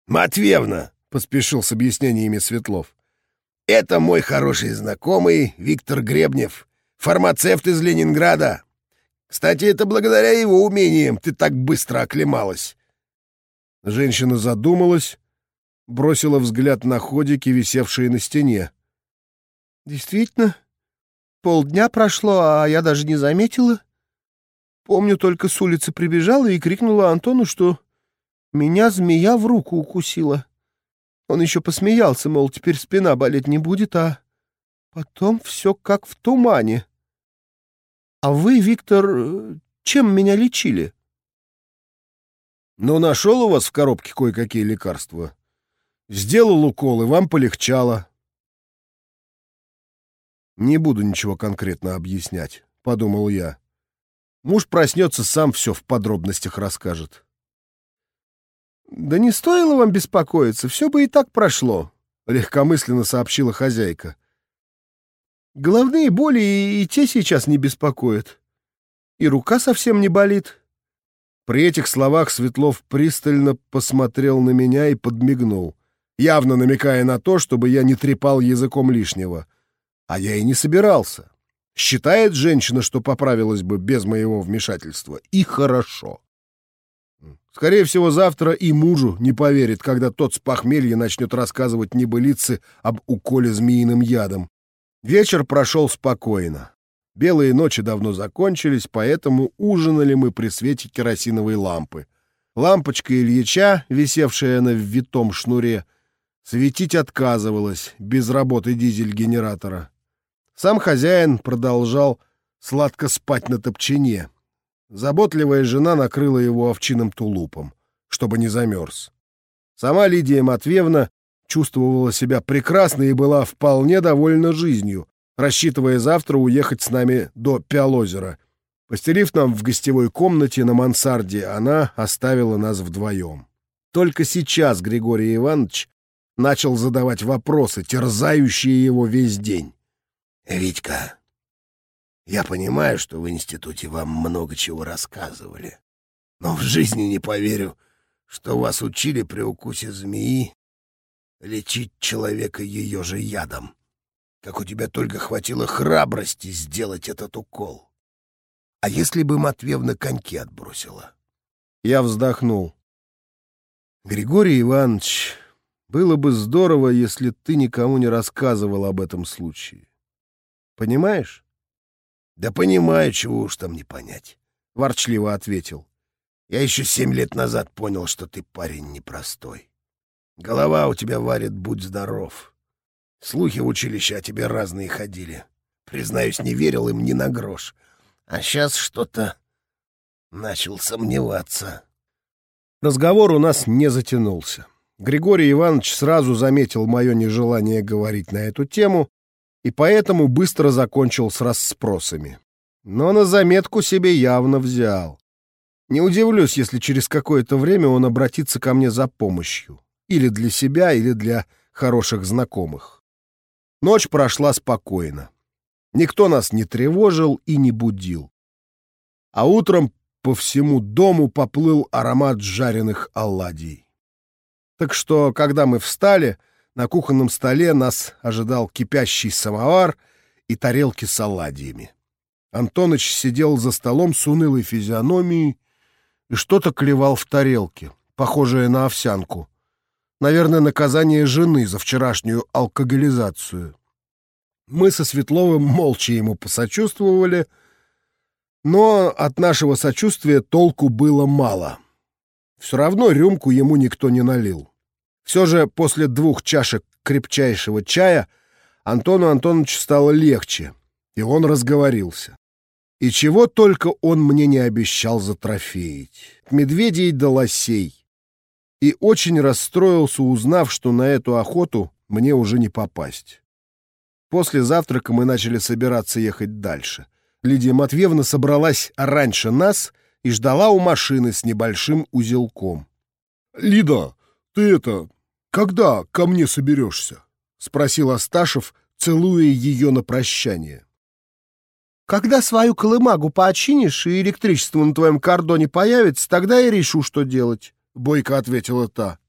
«Матвеевна», — поспешил с объяснениями Светлов. «Это мой хороший знакомый Виктор Гребнев фармацевт из Ленинграда. Кстати, это благодаря его умениям ты так быстро оклемалась. Женщина задумалась, бросила взгляд на ходики, висевшие на стене. Действительно, полдня прошло, а я даже не заметила. Помню, только с улицы прибежала и крикнула Антону, что меня змея в руку укусила. Он еще посмеялся, мол, теперь спина болеть не будет, а потом все как в тумане. А вы, Виктор, чем меня лечили? Ну, нашел у вас в коробке кое-какие лекарства. Сделал укол, и вам полегчало. Не буду ничего конкретно объяснять, подумал я. Муж проснется, сам все в подробностях расскажет. Да не стоило вам беспокоиться, все бы и так прошло, легкомысленно сообщила хозяйка. Головные боли и, и те сейчас не беспокоят. И рука совсем не болит. При этих словах Светлов пристально посмотрел на меня и подмигнул, явно намекая на то, чтобы я не трепал языком лишнего. А я и не собирался. Считает женщина, что поправилась бы без моего вмешательства. И хорошо. Скорее всего, завтра и мужу не поверит, когда тот с похмелья начнет рассказывать небылицы об уколе змеиным ядом. Вечер прошел спокойно. Белые ночи давно закончились, поэтому ужинали мы при свете керосиновой лампы. Лампочка Ильича, висевшая на витом шнуре, светить отказывалась без работы дизель-генератора. Сам хозяин продолжал сладко спать на топчине. Заботливая жена накрыла его овчиным тулупом, чтобы не замерз. Сама Лидия Матвеевна чувствовала себя прекрасно и была вполне довольна жизнью, рассчитывая завтра уехать с нами до Пиалозера. Постелив нам в гостевой комнате на мансарде, она оставила нас вдвоем. Только сейчас Григорий Иванович начал задавать вопросы, терзающие его весь день. «Витька, я понимаю, что в институте вам много чего рассказывали, но в жизни не поверю, что вас учили при укусе змеи лечить человека ее же ядом. Как у тебя только хватило храбрости сделать этот укол. А если бы Матвеевна коньки отбросила? Я вздохнул. Григорий Иванович, было бы здорово, если ты никому не рассказывал об этом случае. Понимаешь? Да понимаю, чего уж там не понять, — ворчливо ответил. Я еще семь лет назад понял, что ты парень непростой. Голова у тебя варит, будь здоров. Слухи в училище о тебе разные ходили. Признаюсь, не верил им ни на грош. А сейчас что-то начал сомневаться. Разговор у нас не затянулся. Григорий Иванович сразу заметил мое нежелание говорить на эту тему и поэтому быстро закончил с расспросами. Но на заметку себе явно взял. Не удивлюсь, если через какое-то время он обратится ко мне за помощью. Или для себя, или для хороших знакомых. Ночь прошла спокойно. Никто нас не тревожил и не будил. А утром по всему дому поплыл аромат жареных оладий. Так что, когда мы встали, на кухонном столе нас ожидал кипящий самовар и тарелки с оладьями. Антоныч сидел за столом с унылой физиономией и что-то клевал в тарелке, похожее на овсянку. Наверное, наказание жены за вчерашнюю алкоголизацию. Мы со Светловым молча ему посочувствовали, но от нашего сочувствия толку было мало. Все равно рюмку ему никто не налил. Все же после двух чашек крепчайшего чая Антону Антоновичу стало легче, и он разговорился. И чего только он мне не обещал затрофеить. Медведей да лосей. И очень расстроился, узнав, что на эту охоту мне уже не попасть. После завтрака мы начали собираться ехать дальше. Лидия Матвеевна собралась раньше нас и ждала у машины с небольшим узелком. «Лида, ты это, когда ко мне соберешься?» — спросил Асташев, целуя ее на прощание. «Когда свою колымагу поочинишь и электричество на твоем кордоне появится, тогда я решу, что делать», — бойко ответила та.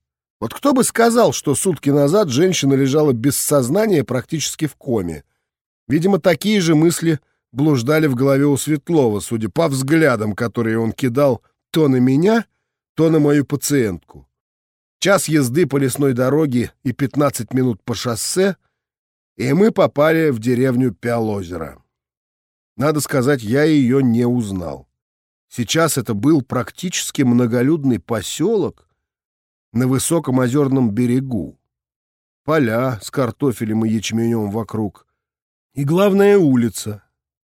Вот кто бы сказал, что сутки назад женщина лежала без сознания практически в коме. Видимо, такие же мысли блуждали в голове у Светлова, судя по взглядам, которые он кидал то на меня, то на мою пациентку. Час езды по лесной дороге и 15 минут по шоссе, и мы попали в деревню Пиалозера. Надо сказать, я ее не узнал. Сейчас это был практически многолюдный поселок на высоком озерном берегу. Поля с картофелем и ячменем вокруг. И главная улица,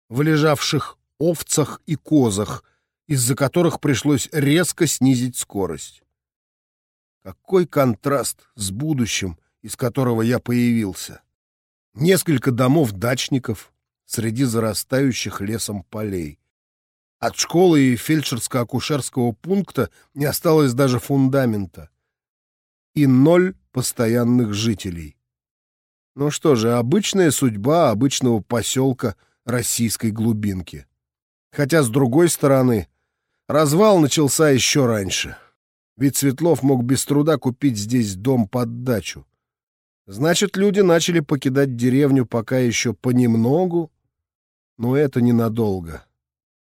в лежавших овцах и козах, из-за которых пришлось резко снизить скорость. Какой контраст с будущим, из которого я появился. Несколько домов дачников среди зарастающих лесом полей. От школы и фельдшерско-акушерского пункта не осталось даже фундамента. И ноль постоянных жителей. Ну что же, обычная судьба обычного поселка российской глубинки. Хотя, с другой стороны, развал начался еще раньше. Ведь Светлов мог без труда купить здесь дом под дачу. Значит, люди начали покидать деревню пока еще понемногу. Но это ненадолго.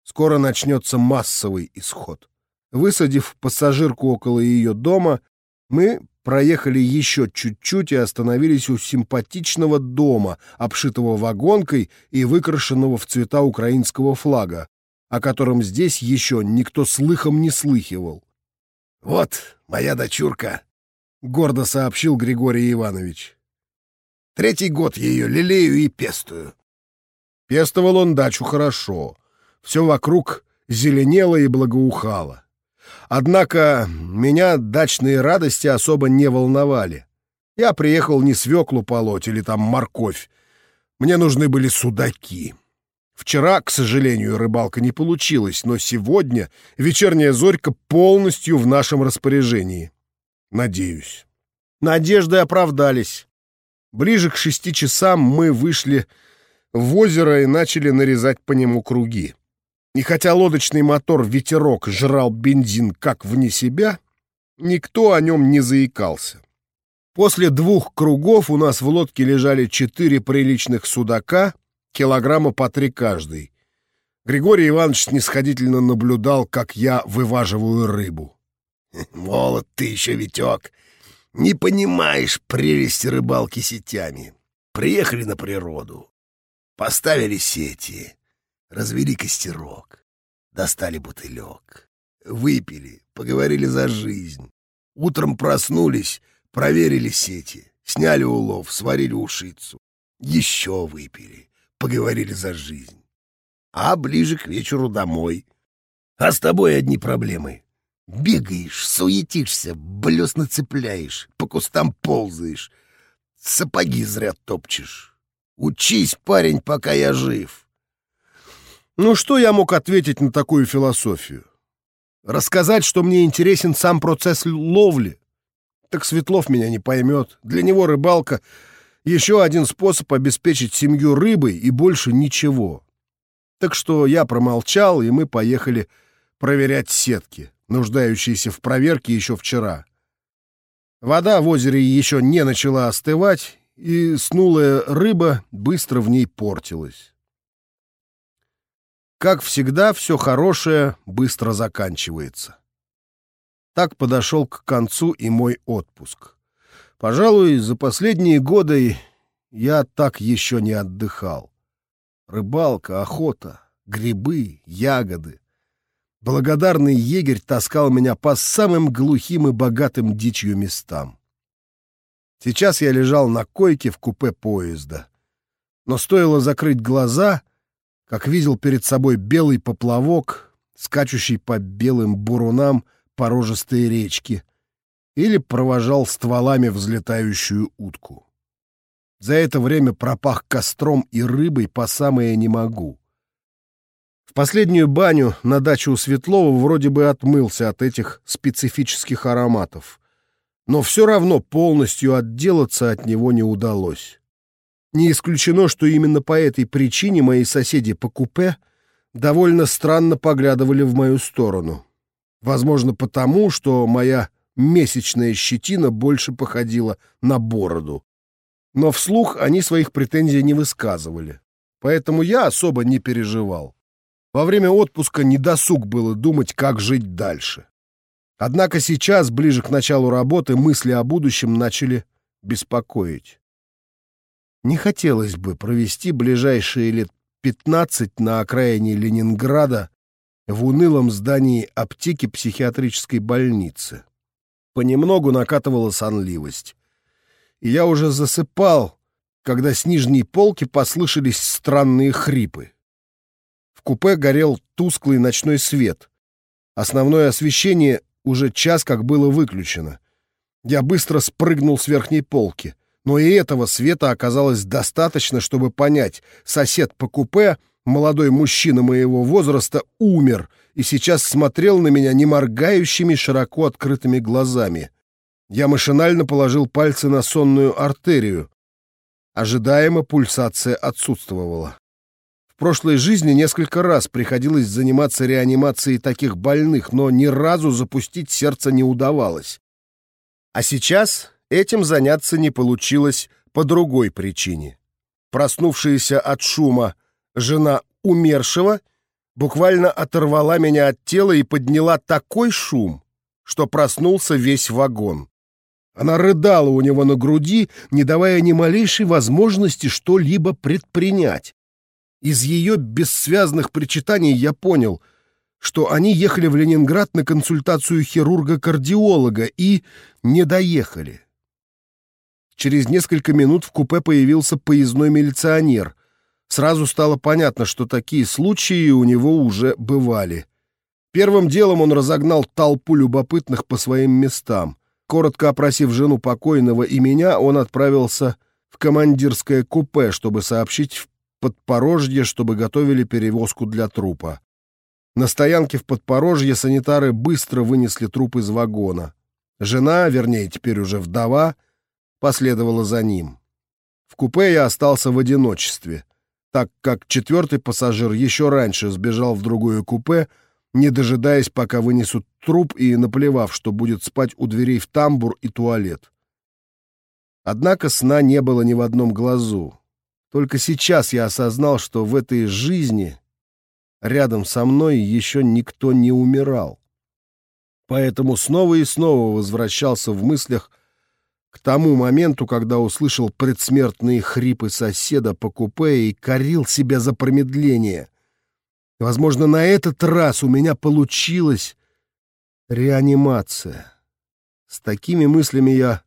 Скоро начнется массовый исход. Высадив пассажирку около ее дома, мы проехали еще чуть-чуть и остановились у симпатичного дома, обшитого вагонкой и выкрашенного в цвета украинского флага, о котором здесь еще никто слыхом не слыхивал. «Вот моя дочурка», — гордо сообщил Григорий Иванович. «Третий год ее лелею и пестую». Пестовал он дачу хорошо. Все вокруг зеленело и благоухало. Однако меня дачные радости особо не волновали. Я приехал не свеклу полоть или там морковь. Мне нужны были судаки. Вчера, к сожалению, рыбалка не получилась, но сегодня вечерняя зорька полностью в нашем распоряжении. Надеюсь. Надежды оправдались. Ближе к шести часам мы вышли в озеро и начали нарезать по нему круги. И хотя лодочный мотор «Ветерок» жрал бензин как вне себя, никто о нем не заикался. После двух кругов у нас в лодке лежали четыре приличных судака, килограмма по три каждый. Григорий Иванович снисходительно наблюдал, как я вываживаю рыбу. «Молод ты еще, Витек! Не понимаешь прелести рыбалки сетями. Приехали на природу, поставили сети, развели костерок, достали бутылек, выпили, поговорили за жизнь. Утром проснулись, проверили сети, сняли улов, сварили ушицу. Еще выпили, поговорили за жизнь. А ближе к вечеру домой. А с тобой одни проблемы. Бегаешь, суетишься, блесна цепляешь, по кустам ползаешь, сапоги зря топчешь. Учись, парень, пока я жив. Ну что я мог ответить на такую философию? Рассказать, что мне интересен сам процесс ловли? Так Светлов меня не поймет. Для него рыбалка — еще один способ обеспечить семью рыбой и больше ничего. Так что я промолчал, и мы поехали проверять сетки, нуждающиеся в проверке еще вчера. Вода в озере еще не начала остывать, и снулая рыба быстро в ней портилась. Как всегда, все хорошее быстро заканчивается. Так подошел к концу и мой отпуск. Пожалуй, за последние годы я так еще не отдыхал. Рыбалка, охота, грибы, ягоды. Благодарный егерь таскал меня по самым глухим и богатым дичью местам. Сейчас я лежал на койке в купе поезда. Но стоило закрыть глаза, как видел перед собой белый поплавок, скачущий по белым бурунам порожистые речки, или провожал стволами взлетающую утку. За это время пропах костром и рыбой по самое не могу. В последнюю баню на даче у Светлова вроде бы отмылся от этих специфических ароматов, но все равно полностью отделаться от него не удалось. Не исключено, что именно по этой причине мои соседи по купе довольно странно поглядывали в мою сторону. Возможно, потому, что моя месячная щетина больше походила на бороду. Но вслух они своих претензий не высказывали. Поэтому я особо не переживал. Во время отпуска недосуг было думать, как жить дальше. Однако сейчас, ближе к началу работы, мысли о будущем начали беспокоить. Не хотелось бы провести ближайшие лет 15 на окраине Ленинграда в унылом здании аптеки психиатрической больницы. Понемногу накатывала сонливость. И я уже засыпал, когда с нижней полки послышались странные хрипы. В купе горел тусклый ночной свет. Основное освещение уже час как было выключено. Я быстро спрыгнул с верхней полки но и этого света оказалось достаточно, чтобы понять, сосед по купе, молодой мужчина моего возраста, умер и сейчас смотрел на меня неморгающими, широко открытыми глазами. Я машинально положил пальцы на сонную артерию. Ожидаемо пульсация отсутствовала. В прошлой жизни несколько раз приходилось заниматься реанимацией таких больных, но ни разу запустить сердце не удавалось. А сейчас Этим заняться не получилось по другой причине. Проснувшаяся от шума жена умершего буквально оторвала меня от тела и подняла такой шум, что проснулся весь вагон. Она рыдала у него на груди, не давая ни малейшей возможности что-либо предпринять. Из ее бессвязных причитаний я понял, что они ехали в Ленинград на консультацию хирурга-кардиолога и не доехали. Через несколько минут в купе появился поездной милиционер. Сразу стало понятно, что такие случаи у него уже бывали. Первым делом он разогнал толпу любопытных по своим местам. Коротко опросив жену покойного и меня, он отправился в командирское купе, чтобы сообщить в Подпорожье, чтобы готовили перевозку для трупа. На стоянке в Подпорожье санитары быстро вынесли труп из вагона. Жена, вернее, теперь уже вдова, последовала за ним. В купе я остался в одиночестве, так как четвертый пассажир еще раньше сбежал в другое купе, не дожидаясь, пока вынесут труп и наплевав, что будет спать у дверей в тамбур и туалет. Однако сна не было ни в одном глазу. Только сейчас я осознал, что в этой жизни рядом со мной еще никто не умирал. Поэтому снова и снова возвращался в мыслях к тому моменту, когда услышал предсмертные хрипы соседа по купе и корил себя за промедление. Возможно, на этот раз у меня получилась реанимация. С такими мыслями я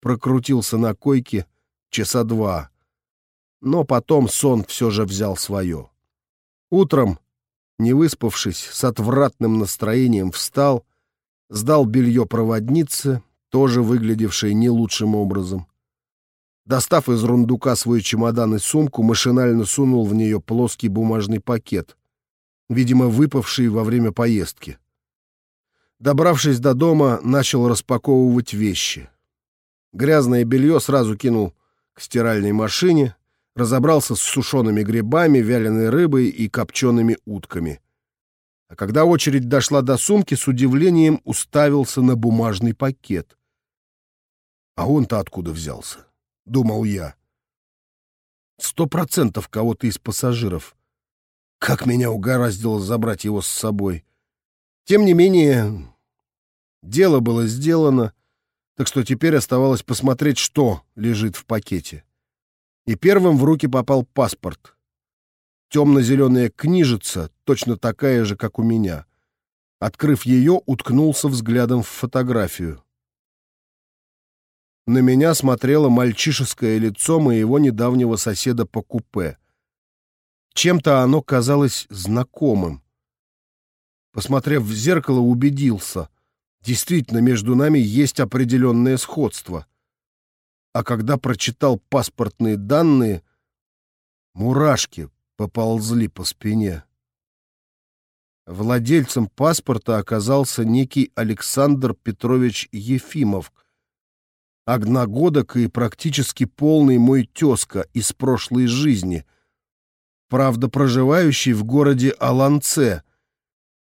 прокрутился на койке часа два но потом сон все же взял свое. Утром, не выспавшись, с отвратным настроением встал, сдал белье проводнице, тоже выглядевшей не лучшим образом. Достав из рундука свой чемодан и сумку, машинально сунул в нее плоский бумажный пакет, видимо, выпавший во время поездки. Добравшись до дома, начал распаковывать вещи. Грязное белье сразу кинул к стиральной машине, разобрался с сушеными грибами, вяленой рыбой и копчеными утками. А когда очередь дошла до сумки, с удивлением уставился на бумажный пакет. «А он-то откуда взялся?» — думал я. «Сто процентов кого-то из пассажиров. Как меня угораздило забрать его с собой!» Тем не менее, дело было сделано, так что теперь оставалось посмотреть, что лежит в пакете и первым в руки попал паспорт. Темно-зеленая книжица, точно такая же, как у меня. Открыв ее, уткнулся взглядом в фотографию. На меня смотрело мальчишеское лицо моего недавнего соседа по купе. Чем-то оно казалось знакомым. Посмотрев в зеркало, убедился. Действительно, между нами есть определенное сходство а когда прочитал паспортные данные, мурашки поползли по спине. Владельцем паспорта оказался некий Александр Петрович Ефимов, огногодок и практически полный мой тезка из прошлой жизни, правда проживающий в городе Аланце,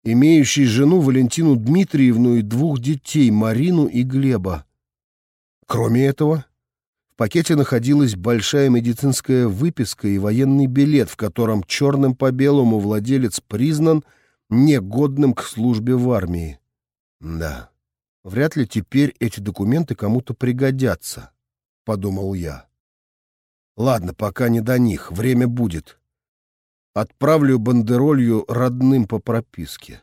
имеющий жену Валентину Дмитриевну и двух детей, Марину и Глеба. Кроме этого, в пакете находилась большая медицинская выписка и военный билет, в котором черным по белому владелец признан негодным к службе в армии. Да, вряд ли теперь эти документы кому-то пригодятся, — подумал я. Ладно, пока не до них, время будет. Отправлю бандеролью родным по прописке.